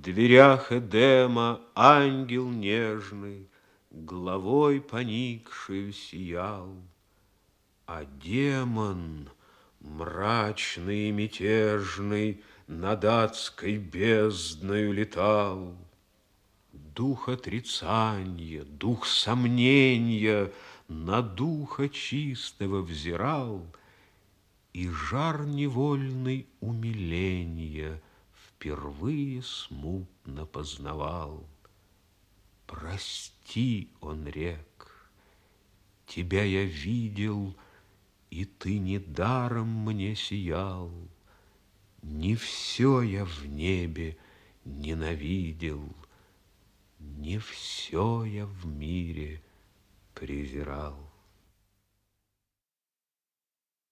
дверях Эдема ангел нежный, Головой поникший сиял, А демон мрачный и мятежный Над адской бездною летал. Дух отрицания, дух сомнения На духа чистого взирал, И жар невольный умиления Впервые смутно познавал. Прости, он рек, тебя я видел, И ты недаром мне сиял. Не все я в небе ненавидел, Не все я в мире презирал.